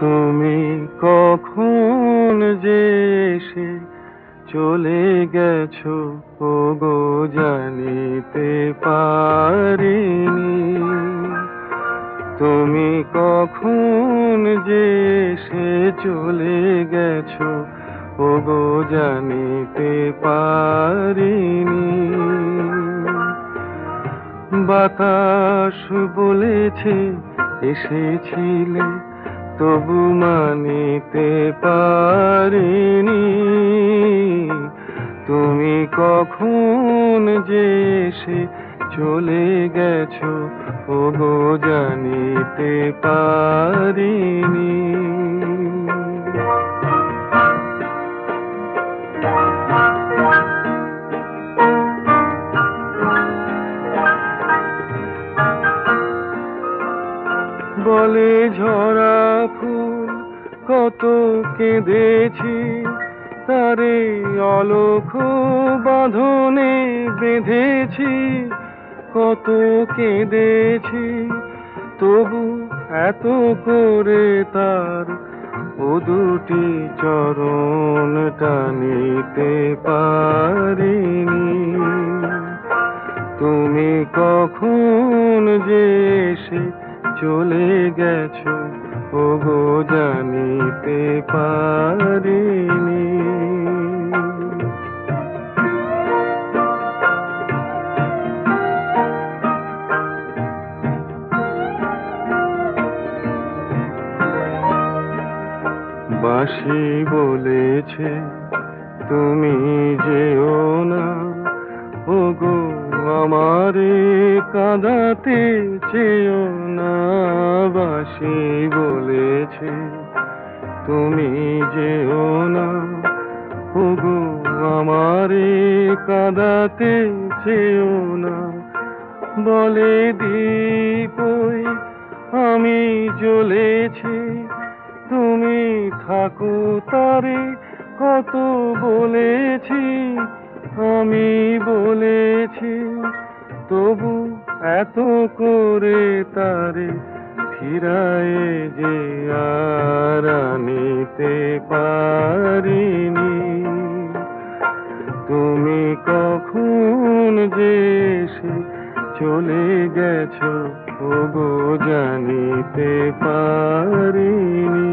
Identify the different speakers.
Speaker 1: তুমি কখন যে এসে চলে গেছো ও গো জানিতে পারিনি। তুমি কখন যে এসে চলে গেছো ও গো জানিতে পারিনি। বাতাস বলেছে, এসেছিলে তবু মানিতে পারিনি। তুমি কখন যে সে চলে গেছো ও গো জানিতে পারিনি। বলে ঝরা ফুল কত কেঁদেছি, তারে অলোক বাঁধনে বেঁধেছি, কত কেঁদেছি, তবু এত করে তার ও দুটি চরণ টানিতে পারিনি। তুমি কখন যে এসে চলে গেছো ও গো জানিতে পারিনি। বাসি বলেছে, তুমি যেও না ও গো আমারে কাঁদাতে চেয়েও তুমি যেও না ও গো আমারে কাঁদাতে চেয়েও না। বলে দীপই আমি জ্বলেছি, তুমি থাকো তারে, কত বলেছি, আমি বলেছি, তবু এত করে তারে ফিরায়ে যে আর আনিতে পারিনি। তুমি কখন যে চলে গেছো গো জানিতে পারিনি।